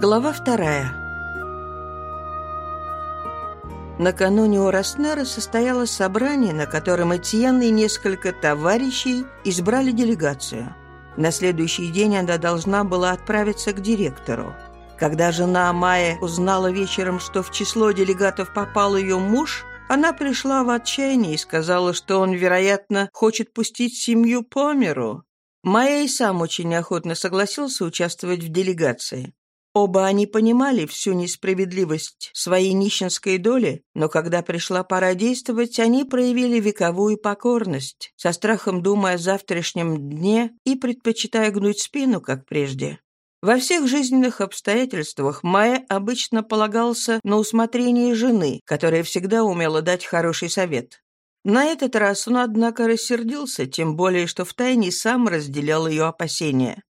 Глава вторая. Накануне у Роснера состоялось собрание, на котором Этьен и несколько товарищей избрали делегацию. На следующий день она должна была отправиться к директору. Когда жена Майя узнала вечером, что в число делегатов попал ее муж, она пришла в отчаяние и сказала, что он, вероятно, хочет пустить семью по миру. Майя и сам очень охотно согласился участвовать в делегации. Оба они понимали всю несправедливость своей нищенской доли, но когда пришла пора действовать, они проявили вековую покорность, со страхом думая о завтрашнем дне и предпочитая гнуть спину, как прежде. Во всех жизненных обстоятельствах Майя обычно полагался на усмотрение жены, которая всегда умела дать хороший совет. На этот раз он, однако, рассердился, тем более, что втайне сам разделял ее опасения.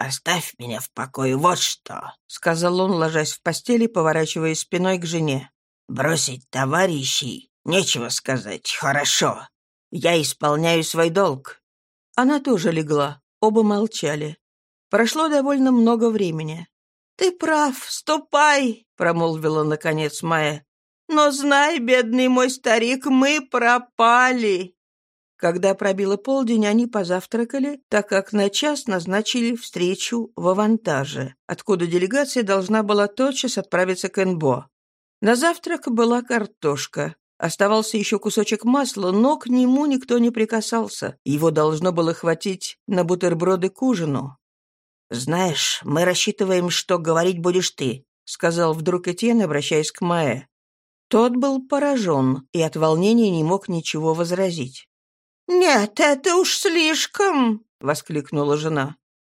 «Оставь меня в покое, вот что!» — сказал он, ложась в постели, поворачиваясь спиной к жене. «Бросить товарищей? Нечего сказать. Хорошо. Я исполняю свой долг». Она тоже легла. Оба молчали. Прошло довольно много времени. «Ты прав, ступай!» — промолвила, наконец, Майя. «Но знай, бедный мой старик, мы пропали!» Когда пробило полдень, они позавтракали, так как на час назначили встречу в Авантаже, откуда делегация должна была тотчас отправиться к Энбо. На завтрак была картошка. Оставался еще кусочек масла, но к нему никто не прикасался. Его должно было хватить на бутерброды к ужину. «Знаешь, мы рассчитываем, что говорить будешь ты», — сказал вдруг Этьен, обращаясь к Маэ. Тот был поражен и от волнения не мог ничего возразить. «Нет, это уж слишком!» — воскликнула жена.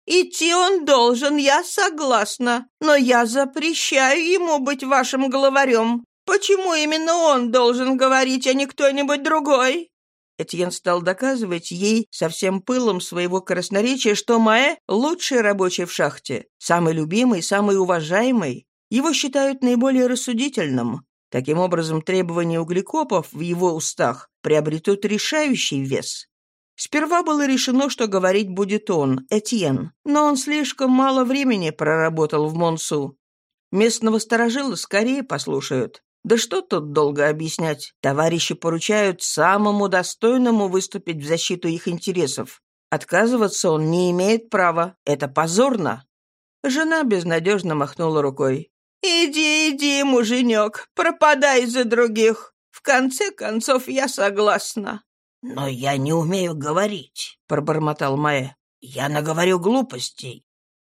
«Идти он должен, я согласна, но я запрещаю ему быть вашим главарем. Почему именно он должен говорить, а не кто-нибудь другой?» Этьен стал доказывать ей со всем пылом своего красноречия, что Маэ — лучший рабочий в шахте, самый любимый, самый уважаемый. Его считают наиболее рассудительным. Таким образом, требования углекопов в его устах приобретут решающий вес. Сперва было решено, что говорить будет он, Этьен, но он слишком мало времени проработал в Монсу. Местного сторожила скорее послушают. Да что тут долго объяснять? Товарищи поручают самому достойному выступить в защиту их интересов. Отказываться он не имеет права. Это позорно. Жена безнадежно махнула рукой. «Иди, иди, муженек, пропадай за других. В конце концов, я согласна». «Но я не умею говорить», — пробормотал Майя. «Я наговорю глупостей».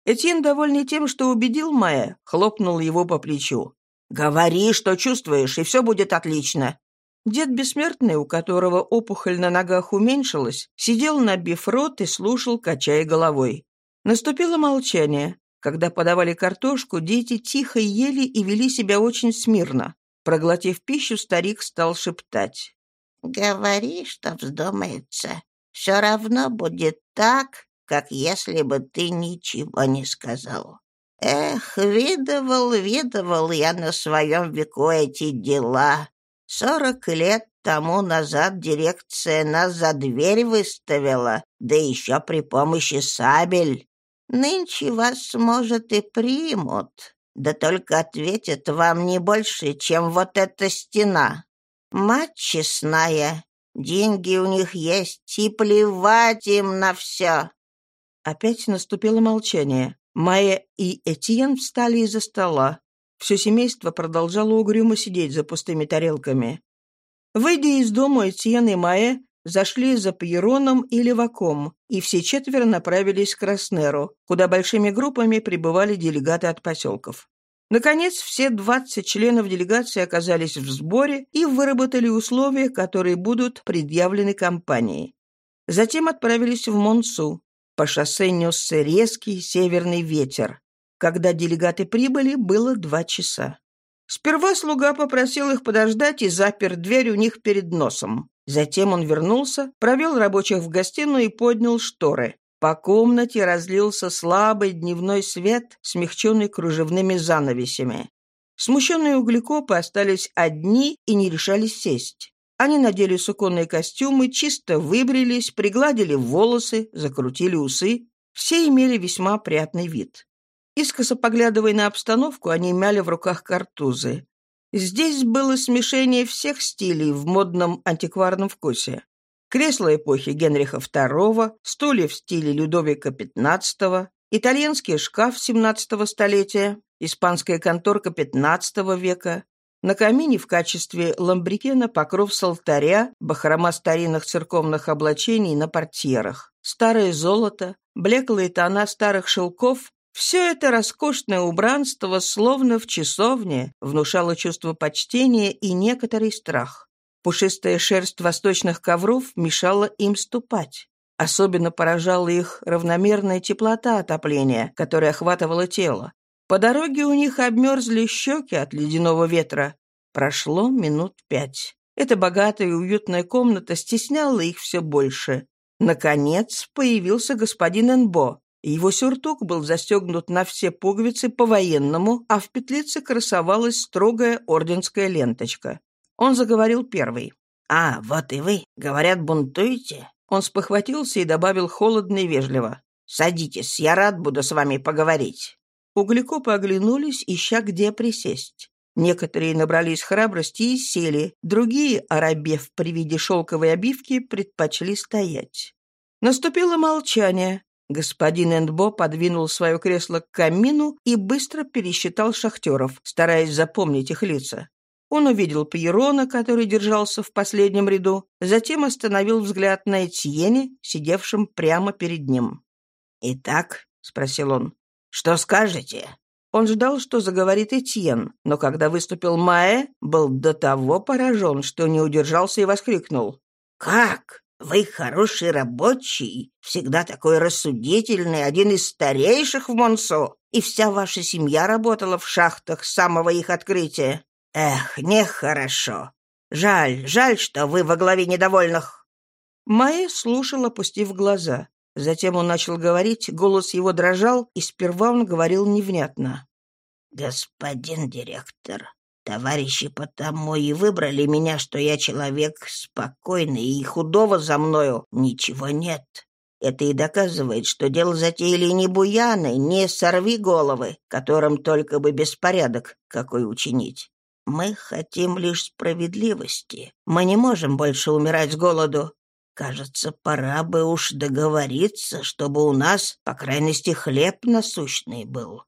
Этьен, довольный тем, что убедил Майя, хлопнул его по плечу. «Говори, что чувствуешь, и все будет отлично». Дед Бессмертный, у которого опухоль на ногах уменьшилась, сидел, набив рот и слушал, качая головой. Наступило молчание. Когда подавали картошку, дети тихо ели и вели себя очень смирно. Проглотив пищу, старик стал шептать. «Говори, что вздумается. Все равно будет так, как если бы ты ничего не сказал. Эх, видывал, видывал я на своем веку эти дела. Сорок лет тому назад дирекция нас за дверь выставила, да еще при помощи сабель. Нынче вас, может, и примут, да только ответят вам не больше, чем вот эта стена. Мать честная, деньги у них есть, и плевать им на все». Опять наступило молчание. Майя и Этьен встали из-за стола. Все семейство продолжало угрюмо сидеть за пустыми тарелками. Выйдя из дома, Этьен и Майя зашли за Пьероном и Леваком, и все четверо направились к Краснеру, куда большими группами прибывали делегаты от поселков. Наконец, все 20 членов делегации оказались в сборе и выработали условия, которые будут предъявлены компании. Затем отправились в Монсу. По шоссе несся резкий северный ветер. Когда делегаты прибыли, было два часа. Сперва слуга попросил их подождать и запер дверь у них перед носом. Затем он вернулся, провел рабочих в гостиную и поднял шторы. По комнате разлился слабый дневной свет, смягченный кружевными занавесями. Смущенные углекопы остались одни и не решались сесть. Они надели суконные костюмы, чисто выбрились, пригладили волосы, закрутили усы. Все имели весьма приятный вид. Искоса поглядывая на обстановку, они мяли в руках картузы. Здесь было смешение всех стилей в модном антикварном вкусе. Кресло эпохи Генриха II, стулья в стиле Людовика XV, итальянский шкаф XVII столетия, испанская конторка XV века, на камине в качестве ламбрикена покров с алтаря, бахрома старинных церковных облачений на портьерах, старое золото, блеклые тона старых шелков все это роскошное убранство, словно в часовне, внушало чувство почтения и некоторый страх. Пушистая шерсть восточных ковров мешала им ступать. Особенно поражала их равномерная теплота отопления, которая охватывала тело. По дороге у них обмерзли щеки от ледяного ветра. Прошло минут пять. Эта богатая и уютная комната стесняла их все больше. Наконец появился господин Энбо, его сюртук был застегнут на все пуговицы по-военному, а в петлице красовалась строгая орденская ленточка. Он заговорил первый. «А, вот и вы. Говорят, бунтуете?» Он спохватился и добавил холодно и вежливо. «Садитесь, я рад буду с вами поговорить». Углекопы оглянулись, ища где присесть. Некоторые набрались храбрости и сели, другие, оробев при виде шелковой обивки, предпочли стоять. Наступило молчание. Господин Эндбо подвинул свое кресло к камину и быстро пересчитал шахтеров, стараясь запомнить их лица. Он увидел Пьерона, который держался в последнем ряду, затем остановил взгляд на Этьене, сидевшем прямо перед ним. «Итак», — спросил он, — «что скажете?» Он ждал, что заговорит Этьен, но когда выступил Маэ, был до того поражен, что не удержался и воскликнул. «Как? Вы хороший рабочий, всегда такой рассудительный, один из старейших в Монсо, и вся ваша семья работала в шахтах с самого их открытия. Эх, нехорошо. Жаль, жаль, что вы во главе недовольных». Майя слушал, опустив глаза. Затем он начал говорить, голос его дрожал, и сперва он говорил невнятно. «Господин директор, Товарищи потому и выбрали меня, что я человек спокойный, и худого за мною ничего нет. Это и доказывает, что дело затеяли не буяны, не сорви головы, которым только бы беспорядок какой учинить. Мы хотим лишь справедливости. Мы не можем больше умирать с голоду. Кажется, пора бы уж договориться, чтобы у нас, по крайности, хлеб насущный был.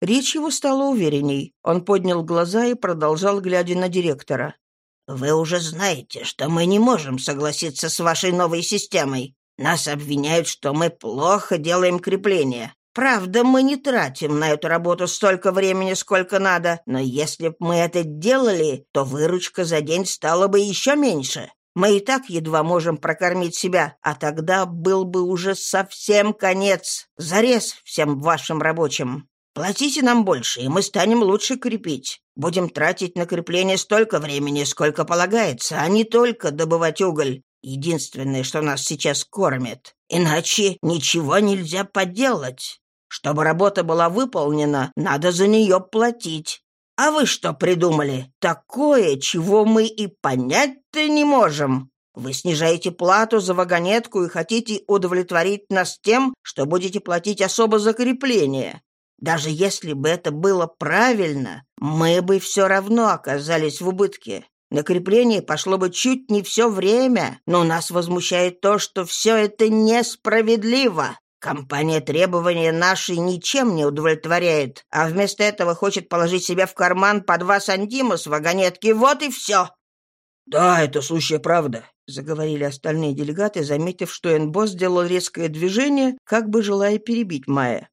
Речь его стала уверенней. Он поднял глаза и продолжал, глядя на директора. «Вы уже знаете, что мы не можем согласиться с вашей новой системой. Нас обвиняют, что мы плохо делаем крепление. Правда, мы не тратим на эту работу столько времени, сколько надо, но если бы мы это делали, то выручка за день стала бы еще меньше. Мы и так едва можем прокормить себя, а тогда был бы уже совсем конец, зарез всем вашим рабочим. Платите нам больше, и мы станем лучше крепить. Будем тратить на крепление столько времени, сколько полагается, а не только добывать уголь. Единственное, что нас сейчас кормит. Иначе ничего нельзя поделать. Чтобы работа была выполнена, надо за нее платить. А вы что придумали? Такое, чего мы и понять-то не можем. Вы снижаете плату за вагонетку и хотите удовлетворить нас тем, что будете платить особо за крепление. Даже если бы это было правильно, мы бы все равно оказались в убытке. На крепление пошло бы чуть не все время, но нас возмущает то, что все это несправедливо. Компания требования наши ничем не удовлетворяет, а вместо этого хочет положить себя в карман по два сантима с вагонетки. Вот и все. «Да, это сущая правда», — заговорили остальные делегаты, заметив, что Энбо сделал резкое движение, как бы желая перебить Майя.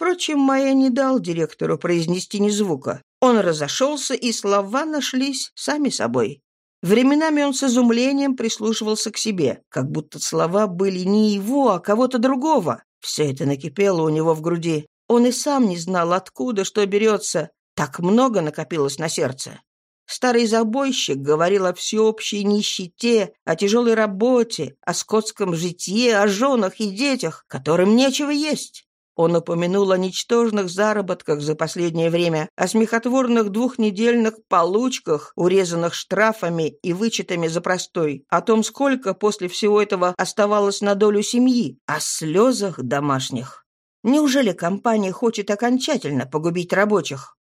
Впрочем, Майя не дал директору произнести ни звука. Он разошелся, и слова нашлись сами собой. Временами он с изумлением прислушивался к себе, как будто слова были не его, а кого-то другого. Все это накипело у него в груди. Он и сам не знал, откуда что берется. Так много накопилось на сердце. Старый забойщик говорил о всеобщей нищете, о тяжелой работе, о скотском житье, о женах и детях, которым нечего есть. Он упомянул о ничтожных заработках за последнее время, о смехотворных двухнедельных получках, урезанных штрафами и вычетами за простой, о том, сколько после всего этого оставалось на долю семьи, о слезах домашних. Неужели компания хочет окончательно погубить рабочих?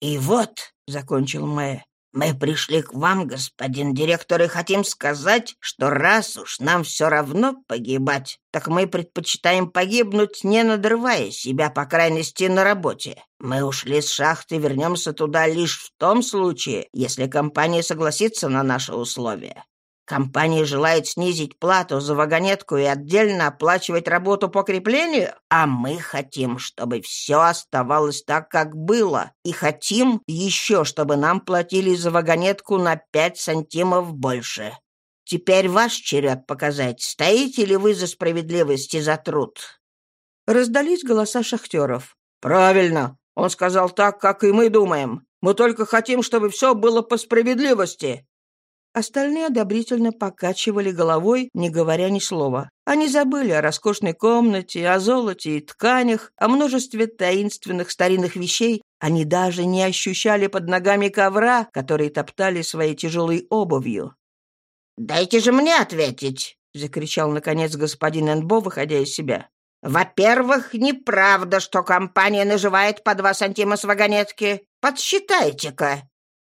«И вот», — закончил Мэ, — «мы пришли к вам, господин директор, и хотим сказать, что раз уж нам все равно погибать, так мы предпочитаем погибнуть, не надрывая себя, по крайности, на работе. Мы ушли с шахты, вернемся туда лишь в том случае, если компания согласится на наши условия. Компания желает снизить плату за вагонетку и отдельно оплачивать работу по креплению, а мы хотим, чтобы все оставалось так, как было, и хотим еще, чтобы нам платили за вагонетку на пять сантимов больше. Теперь ваш черед показать, стоите ли вы за справедливость и за труд». Раздались голоса шахтеров. «Правильно. Он сказал так, как и мы думаем. Мы только хотим, чтобы все было по справедливости. Остальные одобрительно покачивали головой, не говоря ни слова. Они забыли о роскошной комнате, о золоте и тканях, о множестве таинственных старинных вещей. Они даже не ощущали под ногами ковра, который топтали своей тяжелой обувью. «Дайте же мне ответить!» — закричал, наконец, господин Энбо, выходя из себя. «Во-первых, неправда, что компания наживает по два сантима с вагонетки. Подсчитайте-ка!»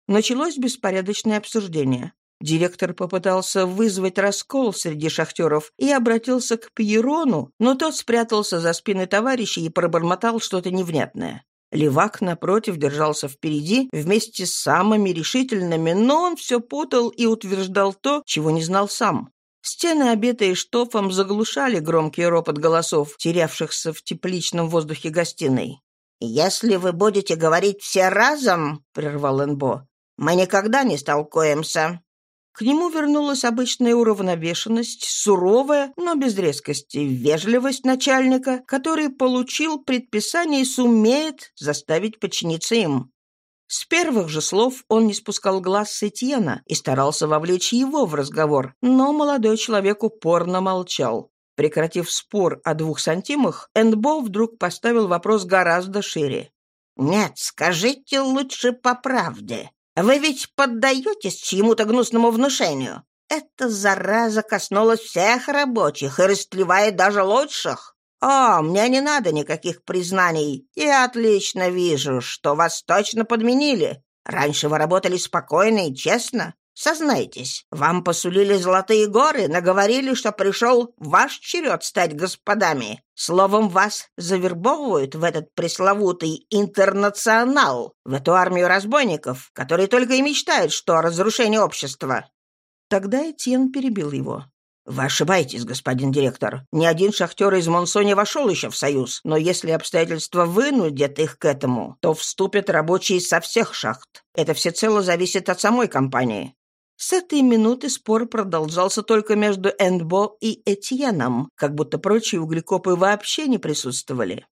Началось беспорядочное обсуждение. Директор попытался вызвать раскол среди шахтеров и обратился к Пьерону, но тот спрятался за спины товарища и пробормотал что-то невнятное. Левак, напротив, держался впереди вместе с самыми решительными, но он все путал и утверждал то, чего не знал сам. Стены, обитые штофом, заглушали громкий ропот голосов, терявшихся в тепличном воздухе гостиной. «Если вы будете говорить все разом, — прервал Энбо, — мы никогда не столкуемся. К нему вернулась обычная уравновешенность, суровая, но без резкости, вежливость начальника, который получил предписание и сумеет заставить подчиниться им. С первых же слов он не спускал глаз с Этьена и старался вовлечь его в разговор, но молодой человек упорно молчал. Прекратив спор о двух сантимах, Эндбо вдруг поставил вопрос гораздо шире. «Нет, скажите лучше по правде. Вы ведь поддаетесь чьему-то гнусному внушению? Эта зараза коснулась всех рабочих и растлевает даже лучших. О, мне не надо никаких признаний. Я отлично вижу, что вас точно подменили. Раньше вы работали спокойно и честно. Сознайтесь, вам посулили золотые горы, наговорили, что пришел ваш черед стать господами. Словом, вас завербовывают в этот пресловутый интернационал, в эту армию разбойников, которые только и мечтают, что о разрушении общества». Тогда Этьен перебил его. «Вы ошибаетесь, господин директор. Ни один шахтер из Монсо не вошел еще в Союз, но если обстоятельства вынудят их к этому, то вступят рабочие со всех шахт. Это всецело зависит от самой компании. С этой минуты спор продолжался только между Эндбо и Этьеном, как будто прочие углекопы вообще не присутствовали.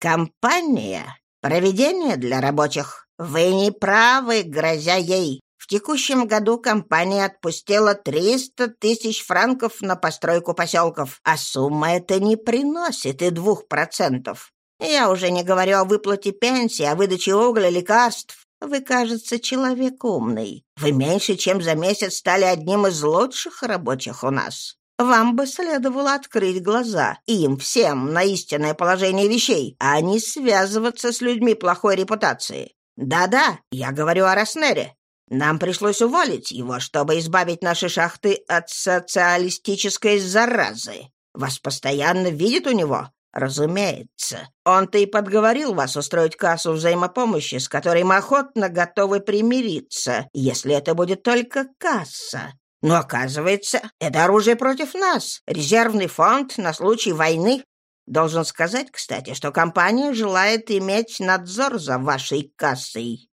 «Компания? Проведение для рабочих? Вы не правы, грозя ей. В текущем году компания отпустила 300 тысяч франков на постройку поселков, а сумма эта не приносит и двух процентов. Я уже не говорю о выплате пенсии, о выдаче угля, лекарств. Вы, кажется, человек умный. Вы меньше, чем за месяц стали одним из лучших рабочих у нас. Вам бы следовало открыть глаза им всем на истинное положение вещей, а не связываться с людьми плохой репутации. Да-да, я говорю о Роснере. Нам пришлось уволить его, чтобы избавить наши шахты от социалистической заразы. Вас постоянно видят у него, «Разумеется. Он-то и подговорил вас устроить кассу взаимопомощи, с которой мы охотно готовы примириться, если это будет только касса. Но, оказывается, это оружие против нас, резервный фонд на случай войны. Должен сказать, кстати, что компания желает иметь надзор за вашей кассой».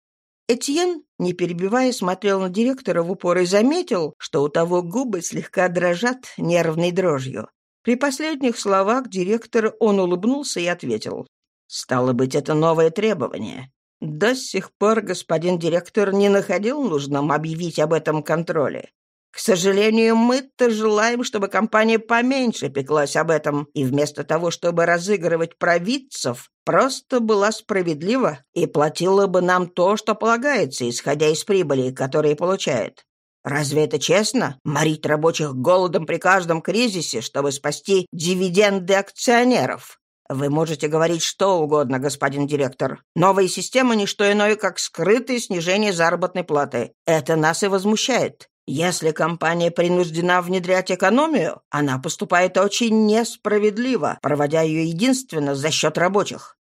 Этьен, не перебивая, смотрел на директора в упор и заметил, что у того губы слегка дрожат нервной дрожью. При последних словах директора он улыбнулся и ответил. «Стало быть, это новое требование. До сих пор господин директор не находил нужным объявить об этом контроле. К сожалению, мы-то желаем, чтобы компания поменьше пеклась об этом, и вместо того, чтобы разыгрывать провидцев, просто была справедлива и платила бы нам то, что полагается, исходя из прибыли, которые получает. Разве это честно? Морить рабочих голодом при каждом кризисе, чтобы спасти дивиденды акционеров? Вы можете говорить что угодно, господин директор. Новая система — не что иное, как скрытое снижение заработной платы. Это нас и возмущает. Если компания принуждена внедрять экономию, она поступает очень несправедливо, проводя ее единственно за счет рабочих.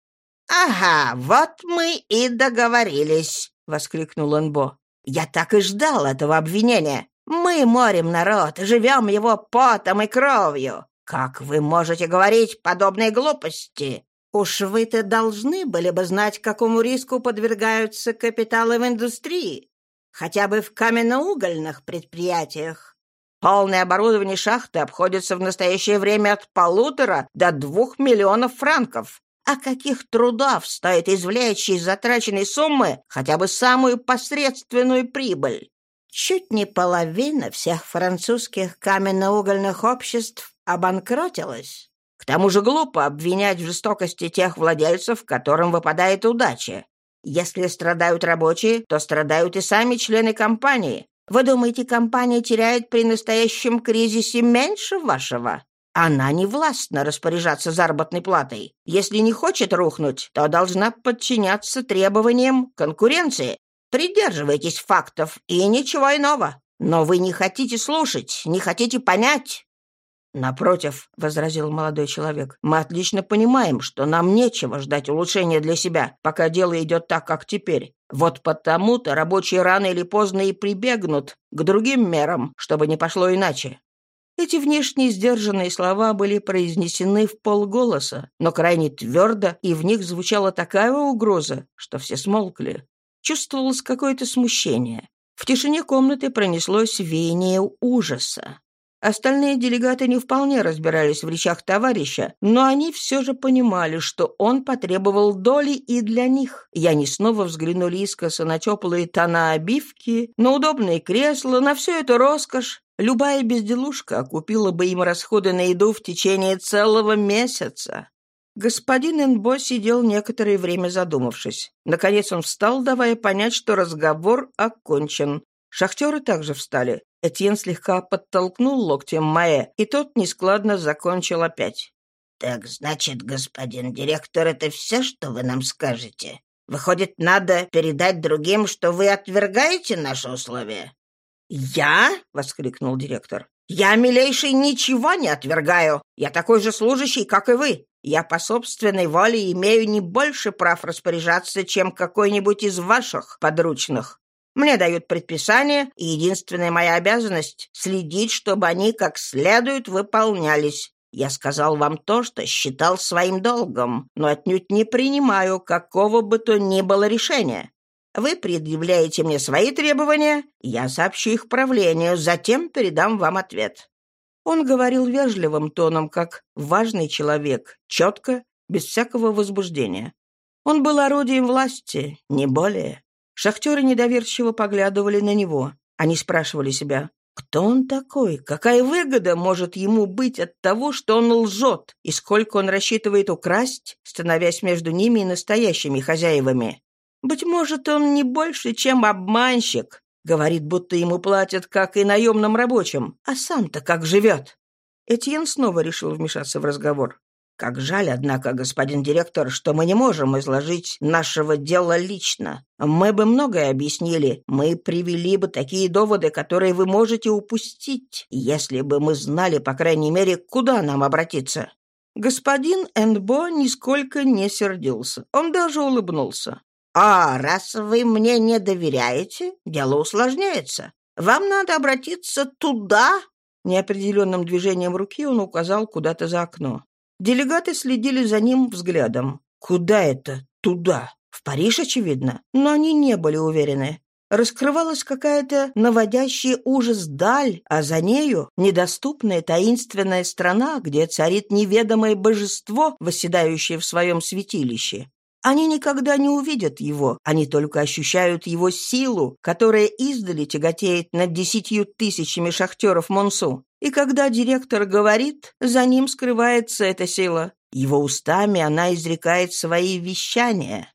«Ага, вот мы и договорились», — воскликнул Энбо. «Я так и ждал этого обвинения. Мы морим народ, живем его потом и кровью. Как вы можете говорить подобные глупости? Уж вы-то должны были бы знать, какому риску подвергаются капиталы в индустрии хотя бы в каменноугольных предприятиях. Полное оборудование шахты обходится в настоящее время от полутора до двух миллионов франков. А каких трудов стоит извлечь из затраченной суммы хотя бы самую посредственную прибыль? Чуть не половина всех французских каменноугольных обществ обанкротилась. К тому же глупо обвинять в жестокости тех владельцев, которым выпадает удача. Если страдают рабочие, то страдают и сами члены компании. Вы думаете, компания теряет при настоящем кризисе меньше вашего? Она не властна распоряжаться заработной платой. Если не хочет рухнуть, то должна подчиняться требованиям конкуренции. Придерживайтесь фактов и ничего иного. Но вы не хотите слушать, не хотите понять. «Напротив», — возразил молодой человек, — «мы отлично понимаем, что нам нечего ждать улучшения для себя, пока дело идет так, как теперь. Вот потому-то рабочие рано или поздно и прибегнут к другим мерам, чтобы не пошло иначе». Эти внешние сдержанные слова были произнесены в полголоса, но крайне твердо, и в них звучала такая угроза, что все смолкли. Чувствовалось какое-то смущение. В тишине комнаты пронеслось веяние ужаса. Остальные делегаты не вполне разбирались в речах товарища, но они все же понимали, что он потребовал доли и для них. И они снова взглянули искоса на теплые тона обивки, на удобные кресла, на всю эту роскошь. Любая безделушка окупила бы им расходы на еду в течение целого месяца. Господин Энбо сидел некоторое время задумавшись. Наконец он встал, давая понять, что разговор окончен. Шахтеры также встали. Этьен слегка подтолкнул локтем Маэ, и тот нескладно закончил опять. «Так, значит, господин директор, это все, что вы нам скажете? Выходит, надо передать другим, что вы отвергаете наши условия?» «Я?» — воскликнул директор. «Я, милейший, ничего не отвергаю. Я такой же служащий, как и вы. Я по собственной воле имею не больше прав распоряжаться, чем какой-нибудь из ваших подручных. Мне дают предписания, и единственная моя обязанность — следить, чтобы они как следует выполнялись. Я сказал вам то, что считал своим долгом, но отнюдь не принимаю какого бы то ни было решения. Вы предъявляете мне свои требования, я сообщу их правлению, затем передам вам ответ». Он говорил вежливым тоном, как важный человек, четко, без всякого возбуждения. Он был орудием власти, не более. Шахтеры недоверчиво поглядывали на него. Они спрашивали себя, кто он такой? Какая выгода может ему быть от того, что он лжет? И сколько он рассчитывает украсть, становясь между ними и настоящими хозяевами? Быть может, он не больше, чем обманщик. Говорит, будто ему платят, как и наемным рабочим. А сам-то как живет? Этьен снова решил вмешаться в разговор. Как жаль, однако, господин директор, что мы не можем изложить нашего дела лично. Мы бы многое объяснили, мы привели бы такие доводы, которые вы можете упустить, если бы мы знали, по крайней мере, куда нам обратиться». Господин Эндбо нисколько не сердился. Он даже улыбнулся. «А раз вы мне не доверяете, дело усложняется. Вам надо обратиться туда». Неопределенным движением руки он указал куда-то за окно. Делегаты следили за ним взглядом. Куда это? Туда. В Париж, очевидно. Но они не были уверены. Раскрывалась какая-то наводящая ужас даль, а за нею недоступная таинственная страна, где царит неведомое божество, восседающее в своем святилище. Они никогда не увидят его, они только ощущают его силу, которая издали тяготеет над десятью тысячами шахтеров Монсу. И когда директор говорит, за ним скрывается эта сила. Его устами она изрекает свои вещания.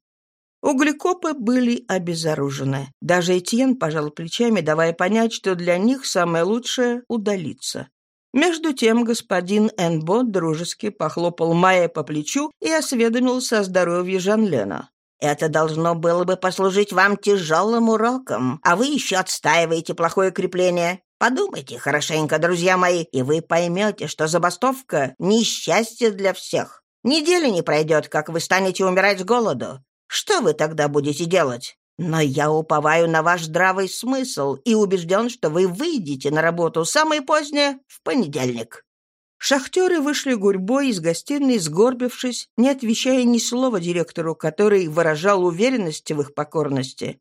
Углекопы были обезоружены. Даже Этьен пожал плечами, давая понять, что для них самое лучшее — удалиться. Между тем господин Энбо дружески похлопал Майя по плечу и осведомился о здоровье Жанлена. «Это должно было бы послужить вам тяжелым уроком, а вы еще отстаиваете плохое крепление. Подумайте хорошенько, друзья мои, и вы поймете, что забастовка — несчастье для всех. Недели не пройдет, как вы станете умирать с голоду. Что вы тогда будете делать? Но я уповаю на ваш здравый смысл и убежден, что вы выйдете на работу самое позднее в понедельник». Шахтеры вышли гурьбой из гостиной, сгорбившись, не отвечая ни слова директору, который выражал уверенность в их покорности.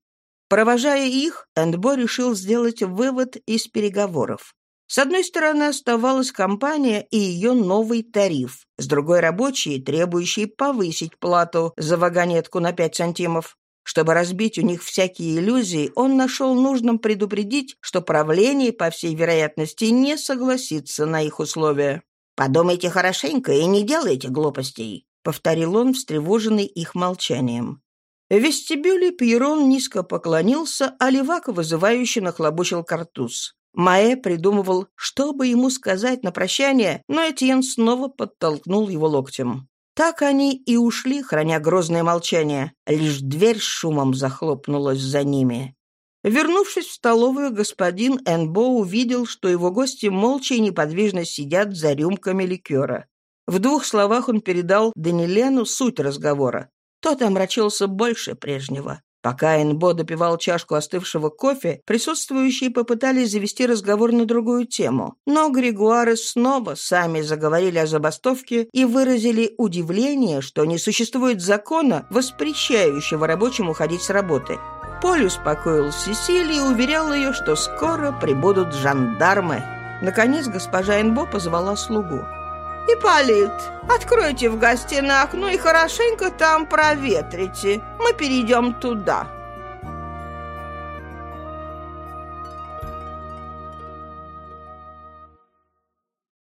Провожая их, Эндбо решил сделать вывод из переговоров. С одной стороны оставалась компания и ее новый тариф, с другой – рабочие, требующие повысить плату за вагонетку на 5 сантимов. Чтобы разбить у них всякие иллюзии, он нашел нужным предупредить, что правление, по всей вероятности, не согласится на их условия. «Подумайте хорошенько и не делайте глупостей», — повторил он, встревоженный их молчанием. В вестибюле Пьерон низко поклонился, а Левак вызывающе нахлобучил картуз. Маэ придумывал, что бы ему сказать на прощание, но Этьен снова подтолкнул его локтем. Так они и ушли, храня грозное молчание. Лишь дверь шумом захлопнулась за ними. Вернувшись в столовую, господин Энбо увидел, что его гости молча и неподвижно сидят за рюмками ликера. В двух словах он передал Данилену суть разговора. Тот омрачился больше прежнего. Пока Энбо допивал чашку остывшего кофе, присутствующие попытались завести разговор на другую тему. Но Григуары снова сами заговорили о забастовке и выразили удивление, что не существует закона, воспрещающего рабочим уходить с работы. Поль успокоил Сесиль и уверял ее, что скоро прибудут жандармы. Наконец госпожа Энбо позвала слугу. «Ипполит, откройте в гостиное окно и хорошенько там проветрите. Мы перейдем туда».